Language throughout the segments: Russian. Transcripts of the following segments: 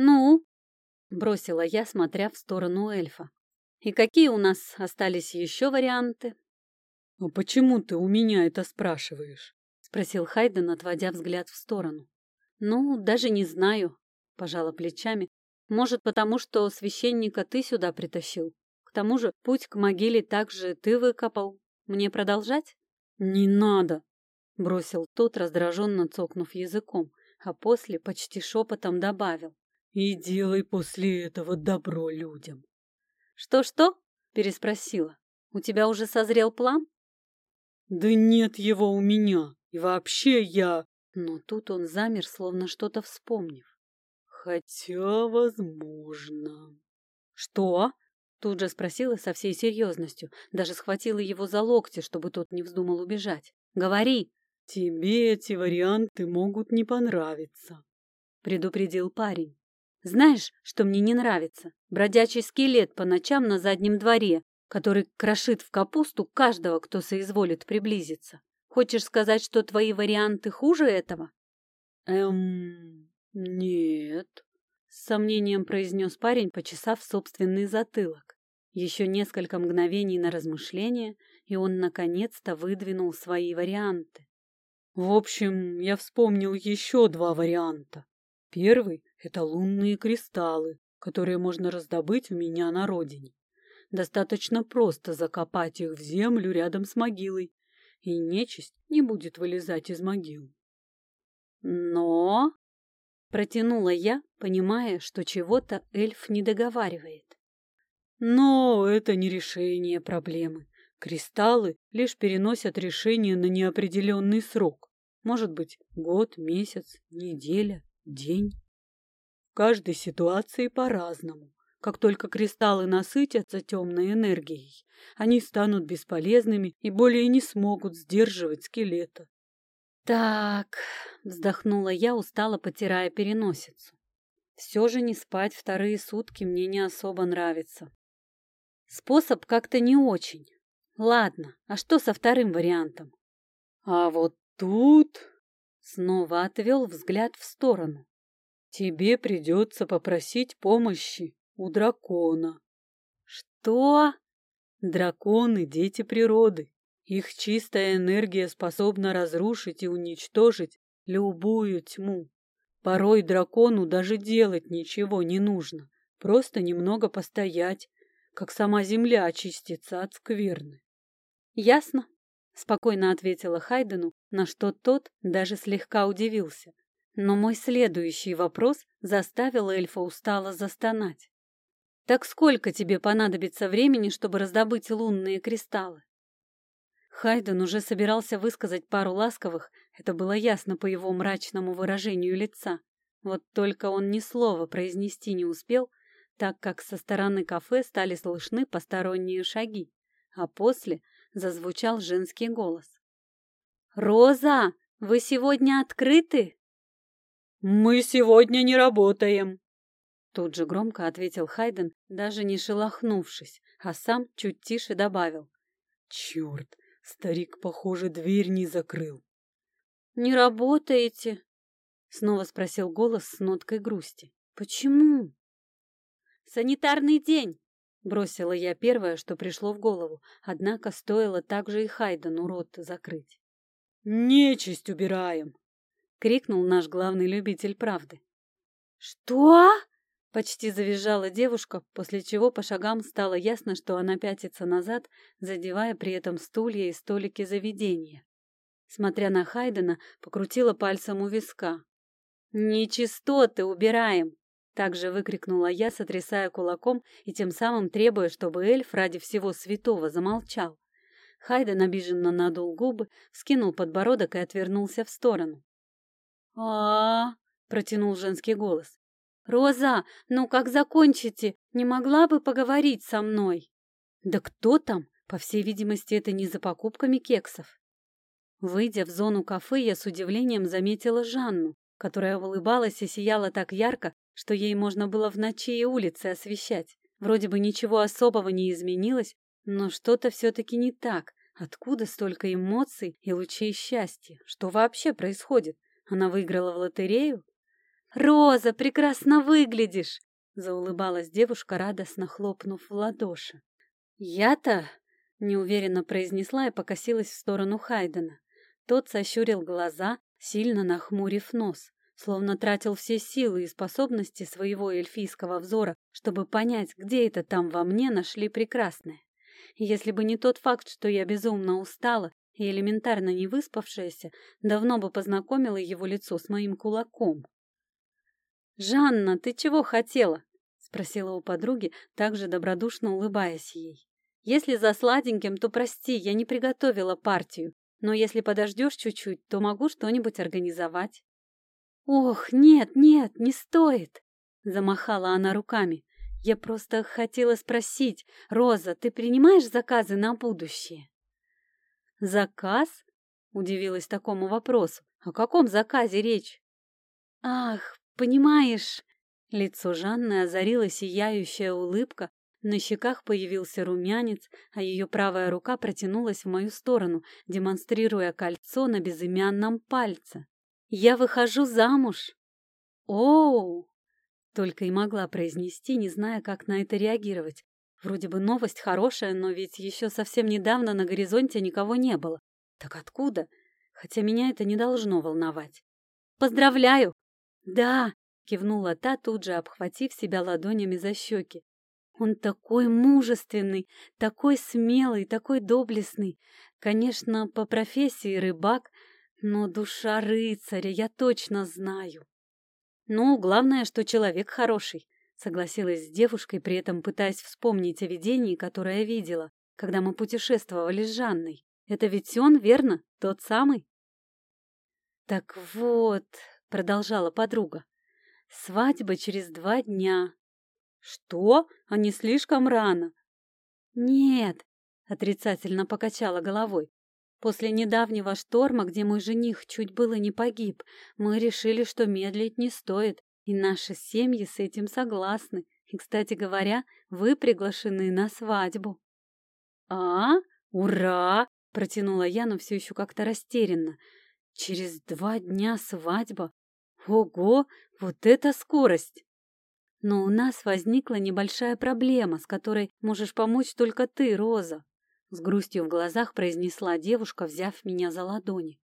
«Ну?» — бросила я, смотря в сторону эльфа. «И какие у нас остались еще варианты?» «А почему ты у меня это спрашиваешь?» — спросил Хайден, отводя взгляд в сторону. «Ну, даже не знаю», — пожала плечами. «Может, потому что священника ты сюда притащил? К тому же путь к могиле также ты выкопал. Мне продолжать?» «Не надо!» — бросил тот, раздраженно цокнув языком, а после почти шепотом добавил. «И делай после этого добро людям». «Что-что?» — переспросила. «У тебя уже созрел план?» «Да нет его у меня, и вообще я...» Но тут он замер, словно что-то вспомнив. «Хотя, возможно...» «Что?» Тут же спросила со всей серьезностью, даже схватила его за локти, чтобы тот не вздумал убежать. «Говори!» «Тебе эти варианты могут не понравиться», — предупредил парень. «Знаешь, что мне не нравится? Бродячий скелет по ночам на заднем дворе, который крошит в капусту каждого, кто соизволит приблизиться. Хочешь сказать, что твои варианты хуже этого?» «Эм... нет», с сомнением произнес парень, почесав собственный затылок. Еще несколько мгновений на размышление, и он наконец-то выдвинул свои варианты. В общем, я вспомнил еще два варианта. Первый — это лунные кристаллы, которые можно раздобыть у меня на родине. Достаточно просто закопать их в землю рядом с могилой, и нечисть не будет вылезать из могил. Но Протянула я, понимая, что чего-то эльф не договаривает. Но это не решение проблемы. Кристаллы лишь переносят решение на неопределенный срок. Может быть, год, месяц, неделя, день. Каждой ситуации по-разному. Как только кристаллы насытятся темной энергией, они станут бесполезными и более не смогут сдерживать скелета. «Так», — вздохнула я, устало потирая переносицу. «Все же не спать вторые сутки мне не особо нравится. Способ как-то не очень. Ладно, а что со вторым вариантом?» «А вот тут...» — снова отвел взгляд в сторону. «Тебе придется попросить помощи у дракона». «Что?» «Драконы — дети природы. Их чистая энергия способна разрушить и уничтожить любую тьму. Порой дракону даже делать ничего не нужно, просто немного постоять, как сама земля очистится от скверны. «Ясно», — спокойно ответила Хайдену, на что тот даже слегка удивился. Но мой следующий вопрос заставил эльфа устало застонать. «Так сколько тебе понадобится времени, чтобы раздобыть лунные кристаллы?» Хайден уже собирался высказать пару ласковых, это было ясно по его мрачному выражению лица. Вот только он ни слова произнести не успел, так как со стороны кафе стали слышны посторонние шаги, а после зазвучал женский голос. «Роза, вы сегодня открыты?» «Мы сегодня не работаем», Тут же громко ответил Хайден, даже не шелохнувшись, а сам чуть тише добавил. «Черт, Старик, похоже, дверь не закрыл. «Не работаете?» — снова спросил голос с ноткой грусти. «Почему?» «Санитарный день!» — бросила я первое, что пришло в голову, однако стоило также и Хайдену рот закрыть. «Нечисть убираем!» — крикнул наш главный любитель правды. «Что?» Почти завизжала девушка, после чего по шагам стало ясно, что она пятится назад, задевая при этом стулья и столики заведения. Смотря на Хайдена, покрутила пальцем у виска. «Нечистоты убираем!» Также выкрикнула я, сотрясая кулаком и тем самым требуя, чтобы эльф ради всего святого замолчал. Хайден обиженно надул губы, вскинул подбородок и отвернулся в сторону. А, протянул женский голос. «Роза, ну как закончите? Не могла бы поговорить со мной?» «Да кто там? По всей видимости, это не за покупками кексов». Выйдя в зону кафе, я с удивлением заметила Жанну, которая улыбалась и сияла так ярко, что ей можно было в ночи и улицы освещать. Вроде бы ничего особого не изменилось, но что-то все-таки не так. Откуда столько эмоций и лучей счастья? Что вообще происходит? Она выиграла в лотерею? Роза, прекрасно выглядишь!» Заулыбалась девушка, радостно хлопнув в ладоши. «Я-то...» — неуверенно произнесла и покосилась в сторону Хайдена. Тот сощурил глаза, сильно нахмурив нос, словно тратил все силы и способности своего эльфийского взора, чтобы понять, где это там во мне нашли прекрасное. Если бы не тот факт, что я безумно устала и элементарно не выспавшаяся, давно бы познакомила его лицо с моим кулаком. «Жанна, ты чего хотела?» — спросила у подруги, также добродушно улыбаясь ей. «Если за сладеньким, то прости, я не приготовила партию, но если подождешь чуть-чуть, то могу что-нибудь организовать». «Ох, нет, нет, не стоит!» — замахала она руками. «Я просто хотела спросить, Роза, ты принимаешь заказы на будущее?» «Заказ?» — удивилась такому вопросу. «О каком заказе речь?» «Ах, понимаешь...» Лицо Жанны озарила сияющая улыбка, на щеках появился румянец, а ее правая рука протянулась в мою сторону, демонстрируя кольцо на безымянном пальце. «Я выхожу замуж!» «Оу!» Только и могла произнести, не зная, как на это реагировать. Вроде бы новость хорошая, но ведь еще совсем недавно на горизонте никого не было. Так откуда? Хотя меня это не должно волновать. «Поздравляю!» «Да!» — кивнула та, тут же обхватив себя ладонями за щеки. Он такой мужественный, такой смелый, такой доблестный. Конечно, по профессии рыбак, но душа рыцаря, я точно знаю. Ну, главное, что человек хороший, согласилась с девушкой, при этом пытаясь вспомнить о видении, которое видела, когда мы путешествовали с Жанной. Это ведь он, верно? Тот самый? Так вот, продолжала подруга, свадьба через два дня, «Что? А не слишком рано?» «Нет», — отрицательно покачала головой. «После недавнего шторма, где мой жених чуть было не погиб, мы решили, что медлить не стоит, и наши семьи с этим согласны. И, кстати говоря, вы приглашены на свадьбу». «А? Ура!» — протянула я, но все еще как-то растерянно. «Через два дня свадьба? Ого, вот это скорость!» Но у нас возникла небольшая проблема, с которой можешь помочь только ты, Роза. С грустью в глазах произнесла девушка, взяв меня за ладони.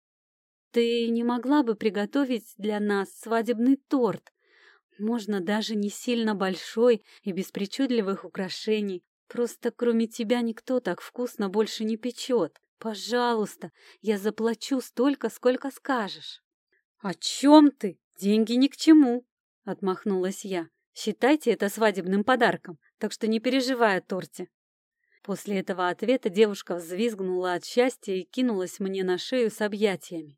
Ты не могла бы приготовить для нас свадебный торт? Можно даже не сильно большой и без причудливых украшений. Просто кроме тебя никто так вкусно больше не печет. Пожалуйста, я заплачу столько, сколько скажешь. — О чем ты? Деньги ни к чему, — отмахнулась я. Считайте это свадебным подарком, так что не переживай о торте. После этого ответа девушка взвизгнула от счастья и кинулась мне на шею с объятиями.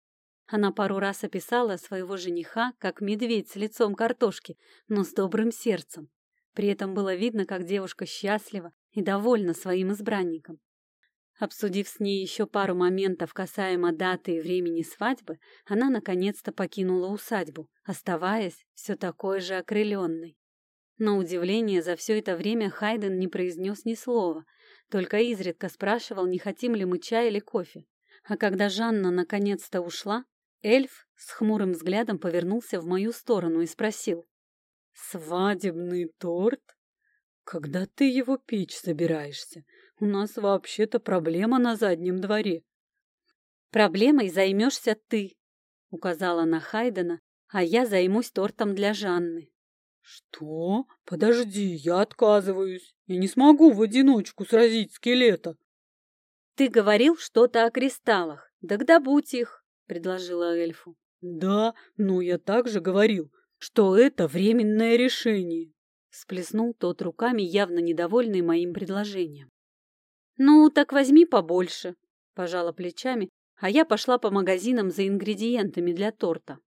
Она пару раз описала своего жениха как медведь с лицом картошки, но с добрым сердцем. При этом было видно, как девушка счастлива и довольна своим избранником. Обсудив с ней еще пару моментов касаемо даты и времени свадьбы, она наконец-то покинула усадьбу, оставаясь все такой же окрыленной. На удивление, за все это время Хайден не произнес ни слова, только изредка спрашивал, не хотим ли мы чай или кофе. А когда Жанна наконец-то ушла, эльф с хмурым взглядом повернулся в мою сторону и спросил. «Свадебный торт? Когда ты его печь собираешься? У нас вообще-то проблема на заднем дворе». «Проблемой займешься ты», — указала на Хайдена, «а я займусь тортом для Жанны». «Что? Подожди, я отказываюсь. Я не смогу в одиночку сразить скелета». «Ты говорил что-то о кристаллах. Так добудь их», — предложила эльфу. «Да, но я также говорил, что это временное решение», — сплеснул тот руками, явно недовольный моим предложением. «Ну, так возьми побольше», — пожала плечами, а я пошла по магазинам за ингредиентами для торта.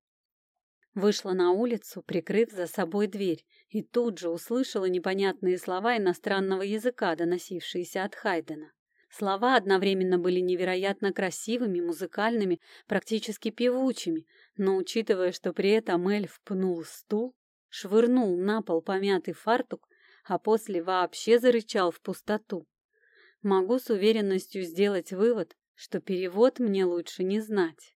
Вышла на улицу, прикрыв за собой дверь, и тут же услышала непонятные слова иностранного языка, доносившиеся от Хайдена. Слова одновременно были невероятно красивыми, музыкальными, практически певучими, но учитывая, что при этом эльф пнул стул, швырнул на пол помятый фартук, а после вообще зарычал в пустоту. Могу с уверенностью сделать вывод, что перевод мне лучше не знать.